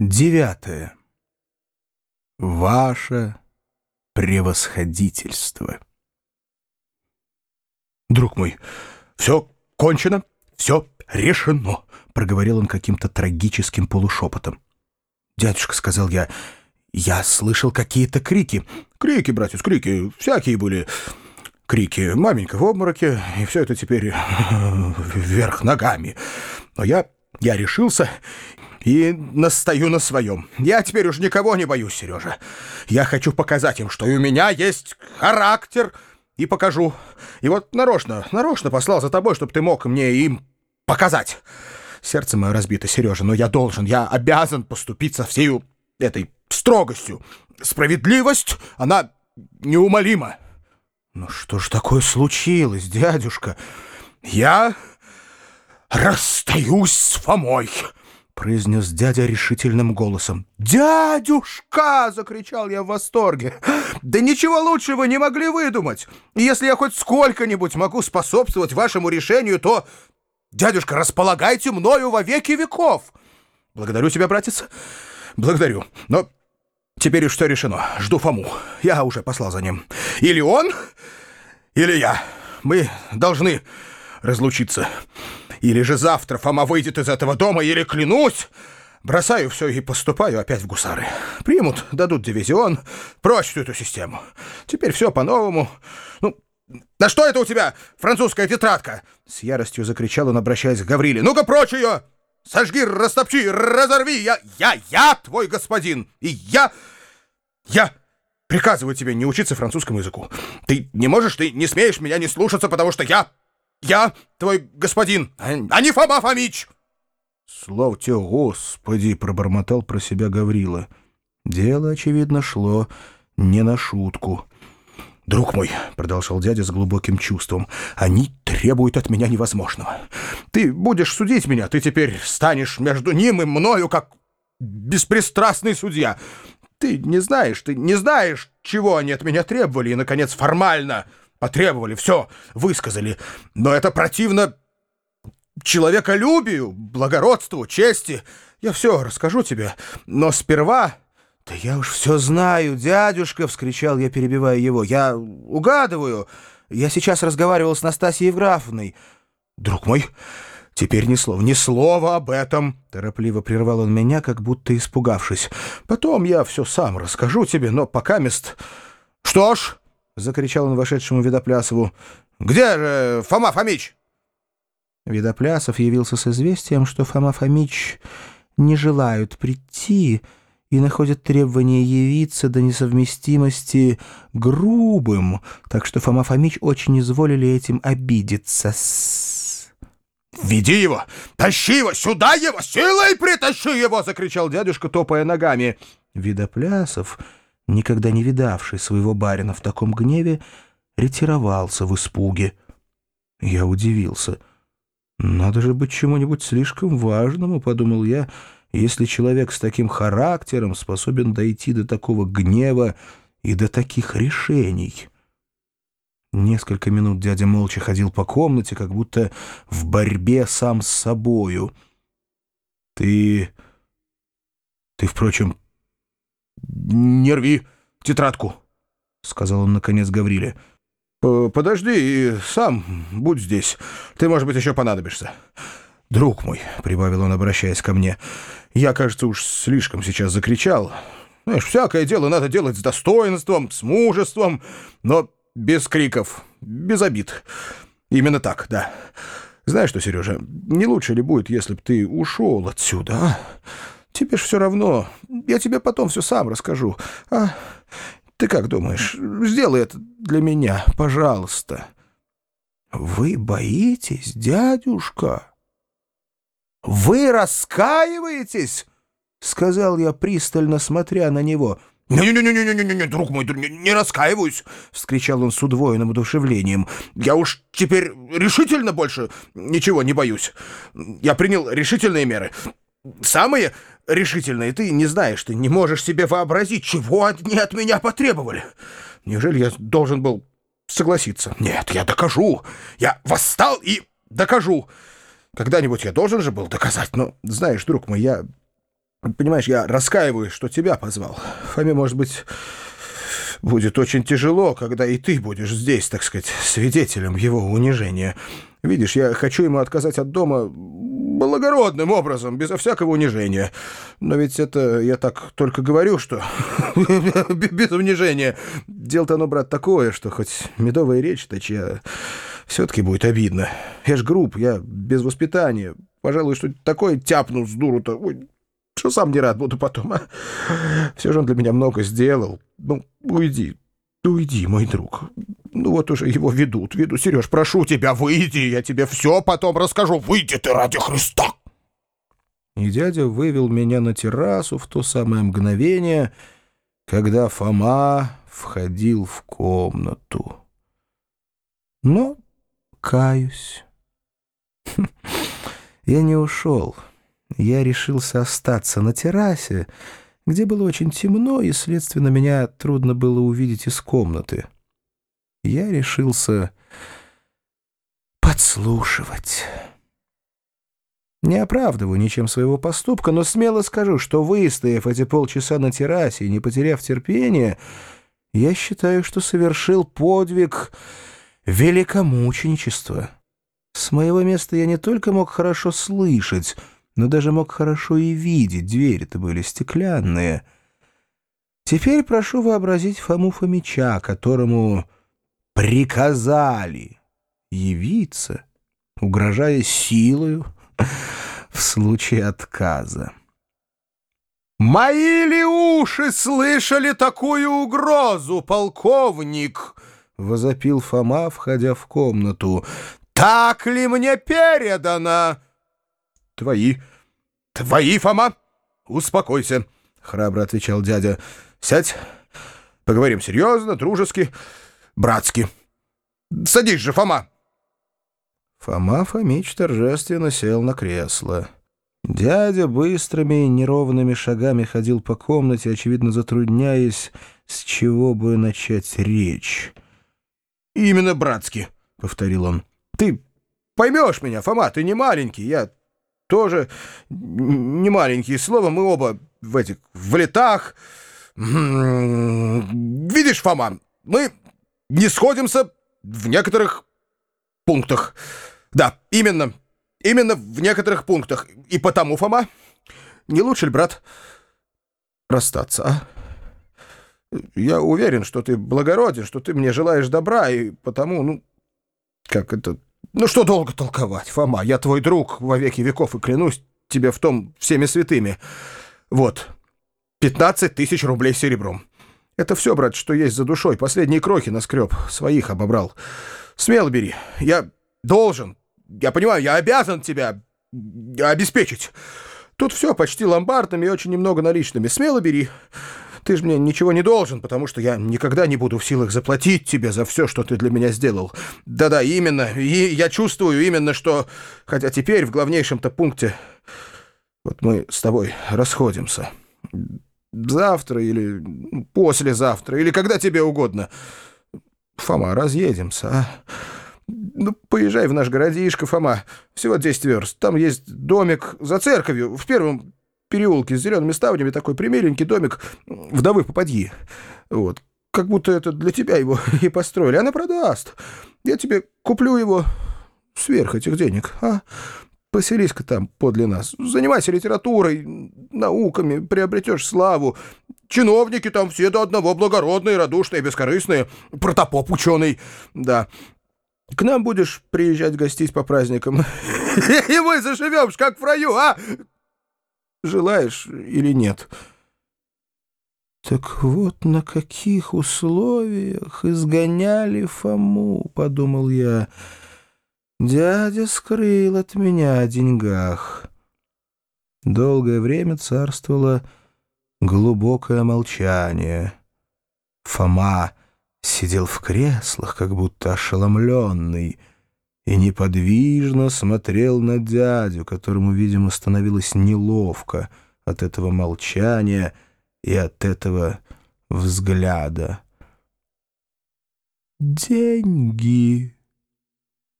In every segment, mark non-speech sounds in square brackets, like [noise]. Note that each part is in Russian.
Девятое. Ваше превосходительство. «Друг мой, все кончено, все решено», — проговорил он каким-то трагическим полушепотом. «Дядюшка», — сказал я, — «я слышал какие-то крики». «Крики, братец, крики, всякие были крики. Маменька в обмороке, и все это теперь [laughs] вверх ногами. Но я, я решился и настаю на своем. Я теперь уж никого не боюсь, Сережа. Я хочу показать им, что у меня есть характер, и покажу. И вот нарочно, нарочно послал за тобой, чтобы ты мог мне им показать. Сердце мое разбито, Сережа, но я должен, я обязан поступить со всей этой строгостью. Справедливость, она неумолима. Ну что ж такое случилось, дядюшка? Я расстаюсь с Фомой произнес дядя решительным голосом. «Дядюшка!» — закричал я в восторге. «Да ничего лучше вы не могли выдумать! Если я хоть сколько-нибудь могу способствовать вашему решению, то, дядюшка, располагайте мною во веки веков!» «Благодарю тебя, братец, благодарю. Но теперь что решено. Жду Фому. Я уже послал за ним. Или он, или я. Мы должны разлучиться». Или же завтра Фома выйдет из этого дома, или, клянусь, бросаю все и поступаю опять в гусары. Примут, дадут дивизион, прочь эту систему. Теперь все по-новому. Ну, да что это у тебя, французская тетрадка? С яростью закричал он, обращаясь к Гавриле. Ну-ка, прочь ее! Сожги, растопчи, разорви! Я, я, я твой господин! И я, я приказываю тебе не учиться французскому языку. Ты не можешь, ты не смеешь меня не слушаться, потому что я я твой господин, а не Фома Фомич!» «Слава тебе, Господи!» — пробормотал про себя Гаврила. Дело, очевидно, шло не на шутку. «Друг мой», — продолжал дядя с глубоким чувством, — «они требуют от меня невозможного. Ты будешь судить меня, ты теперь станешь между ним и мною, как беспристрастный судья. Ты не знаешь, ты не знаешь, чего они от меня требовали, и, наконец, формально Потребовали, все, высказали. Но это противно человеколюбию, благородству, чести. Я все расскажу тебе, но сперва... «Да я уж все знаю, дядюшка!» — вскричал я, перебивая его. «Я угадываю. Я сейчас разговаривал с Настасьей Евграфовной». «Друг мой, теперь ни слова, ни слова об этом!» Торопливо прервал он меня, как будто испугавшись. «Потом я все сам расскажу тебе, но пока мест...» «Что ж...» — закричал он вошедшему Видоплясову. «Где же Фома Фомич?» Видоплясов явился с известием, что Фома Фомич не желают прийти и находят требование явиться до несовместимости грубым, так что Фома Фомич очень изволили этим обидеться. «Веди его! Тащи его! Сюда его! Силой притащи его!» — закричал дядюшка, топая ногами. Видоплясов никогда не видавший своего барина в таком гневе, ретировался в испуге. Я удивился. «Надо же быть чему-нибудь слишком важному», — подумал я, «если человек с таким характером способен дойти до такого гнева и до таких решений». Несколько минут дядя молча ходил по комнате, как будто в борьбе сам с собою. «Ты... ты, впрочем, «Не рви тетрадку», — сказал он наконец Гавриле. «Подожди и сам будь здесь. Ты, может быть, еще понадобишься». «Друг мой», — прибавил он, обращаясь ко мне, — «я, кажется, уж слишком сейчас закричал. Знаешь, всякое дело надо делать с достоинством, с мужеством, но без криков, без обид. Именно так, да. Знаешь что, Сережа, не лучше ли будет, если бы ты ушел отсюда, а?» Тебе ж все равно. Я тебе потом все сам расскажу. А ты как думаешь? Сделай это для меня, пожалуйста. Вы боитесь, дядюшка? Вы раскаиваетесь? Сказал я, пристально смотря на него. «Не-не-не-не-не-не, друг мой, не, не раскаиваюсь!» — вскричал он с удвоенным удушевлением. «Я уж теперь решительно больше ничего не боюсь. Я принял решительные меры. Самые решительные. Ты не знаешь, ты не можешь себе вообразить, чего они от меня потребовали. Неужели я должен был согласиться? Нет, я докажу. Я восстал и докажу. Когда-нибудь я должен же был доказать. Но, знаешь, друг мой, я... Понимаешь, я раскаиваюсь, что тебя позвал. Фоме, может быть, будет очень тяжело, когда и ты будешь здесь, так сказать, свидетелем его унижения. Видишь, я хочу ему отказать от дома благородным образом, безо всякого унижения. Но ведь это я так только говорю, что [laughs] без унижения. Дело-то оно, брат, такое, что хоть медовая речь, то чья все-таки будет обидно. Я ж груб, я без воспитания. Пожалуй, что такое тяпну с дуру-то. Что сам не рад буду потом, а? Все же он для меня много сделал. Ну, уйди, уйди, мой друг. Ну вот уже его ведут, ведут. Сереж, прошу тебя, выйди, я тебе все потом расскажу. Выйди ты ради Христа!» И дядя вывел меня на террасу в то самое мгновение, когда Фома входил в комнату. Но, каюсь, [laughs] я не ушел. Я решился остаться на террасе, где было очень темно, и, следственно, меня трудно было увидеть из комнаты. Я решился подслушивать. Не оправдываю ничем своего поступка, но смело скажу, что, выстояв эти полчаса на террасе и не потеряв терпения, я считаю, что совершил подвиг великомученичества. С моего места я не только мог хорошо слышать, но даже мог хорошо и видеть, двери-то были стеклянные. Теперь прошу вообразить Фому Фомича, которому приказали явиться, угрожая силою [laughs] в случае отказа. «Мои ли уши слышали такую угрозу, полковник?» — возопил Фома, входя в комнату. «Так ли мне передано?» «Твои, твои, Фома! Успокойся!» — храбро отвечал дядя. «Сядь, поговорим серьезно, дружески, братски. Садись же, Фома!» Фома Фомич торжественно сел на кресло. Дядя быстрыми и неровными шагами ходил по комнате, очевидно затрудняясь, с чего бы начать речь. «Именно братски», — повторил он. «Ты поймешь меня, Фома, ты не маленький, я тоже не маленькие слова, мы оба в этих, в летах. Видишь, Фома, мы не сходимся в некоторых пунктах. Да, именно, именно в некоторых пунктах. И потому, Фома, не лучше ли, брат, расстаться, а? Я уверен, что ты благороден, что ты мне желаешь добра, и потому, ну, как это ну что долго толковать, Фома, я твой друг во веки веков и клянусь тебе в том всеми святыми. Вот, 15 тысяч рублей серебром. Это все, брат, что есть за душой. Последние крохи наскреб, своих обобрал. Смело бери. Я должен, я понимаю, я обязан тебя обеспечить. Тут все почти ломбардными и очень немного наличными. Смело бери. Ты же мне ничего не должен, потому что я никогда не буду в силах заплатить тебе за все, что ты для меня сделал. Да-да, именно. И я чувствую именно, что... Хотя теперь в главнейшем-то пункте... Вот мы с тобой расходимся. Завтра или ну, послезавтра, или когда тебе угодно. Фома, разъедемся, а? Ну, поезжай в наш городишко, Фома. Всего 10 верст. Там есть домик за церковью, в первом переулке с зелеными ставнями такой примиленький домик вдовы попадьи. Вот. Как будто это для тебя его [laughs] и построили. Она продаст. Я тебе куплю его сверх этих денег, а? Поселись-ка там подле нас. Занимайся литературой, науками, приобретешь славу. Чиновники там все до одного благородные, радушные, бескорыстные. Протопоп ученый, да. К нам будешь приезжать гостить по праздникам. [laughs] И мы заживем, как в раю, а? желаешь или нет». «Так вот на каких условиях изгоняли Фому», — подумал я. «Дядя скрыл от меня о деньгах». Долгое время царствовало глубокое молчание. Фома сидел в креслах, как будто ошеломленный — и неподвижно смотрел на дядю, которому, видимо, становилось неловко от этого молчания и от этого взгляда. «Деньги!» —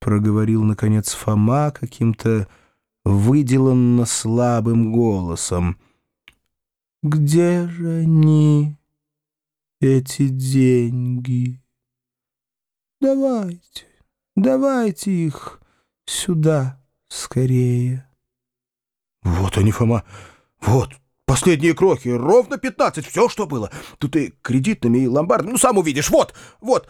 проговорил, наконец, Фома каким-то выделанно слабым голосом. Где же они, эти деньги? Давайте, давайте их сюда скорее. Вот они, Фома, вот, последние крохи, ровно 15, все, что было. Тут и кредитными, и ломбардами, ну, сам увидишь, вот, вот.